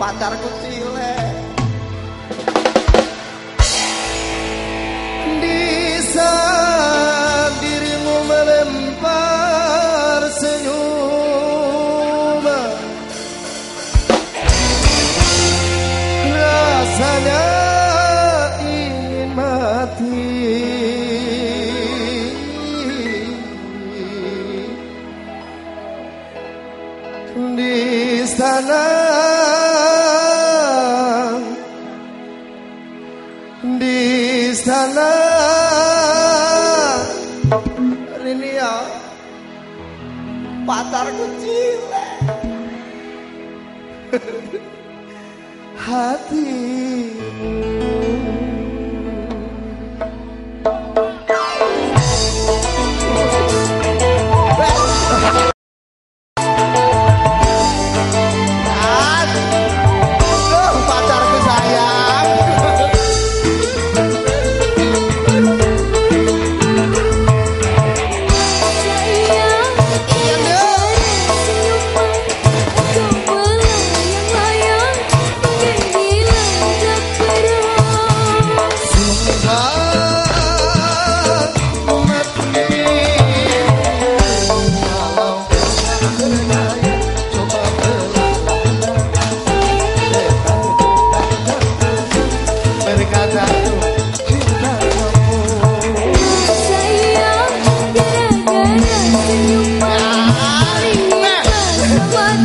pacarku cilik eh. di dirimu melempar senyum eh. rasanya ingin mati. Di sana pacar kecil. Hatimu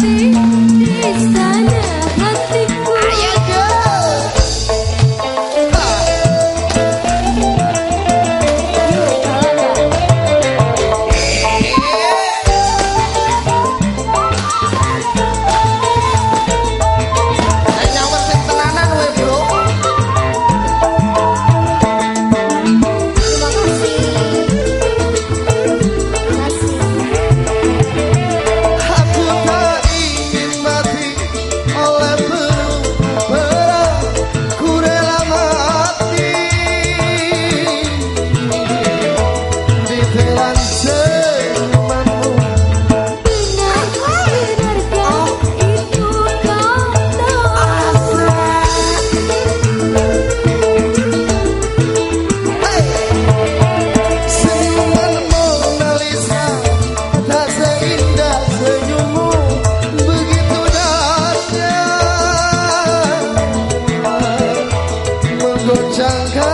It's time. 想看。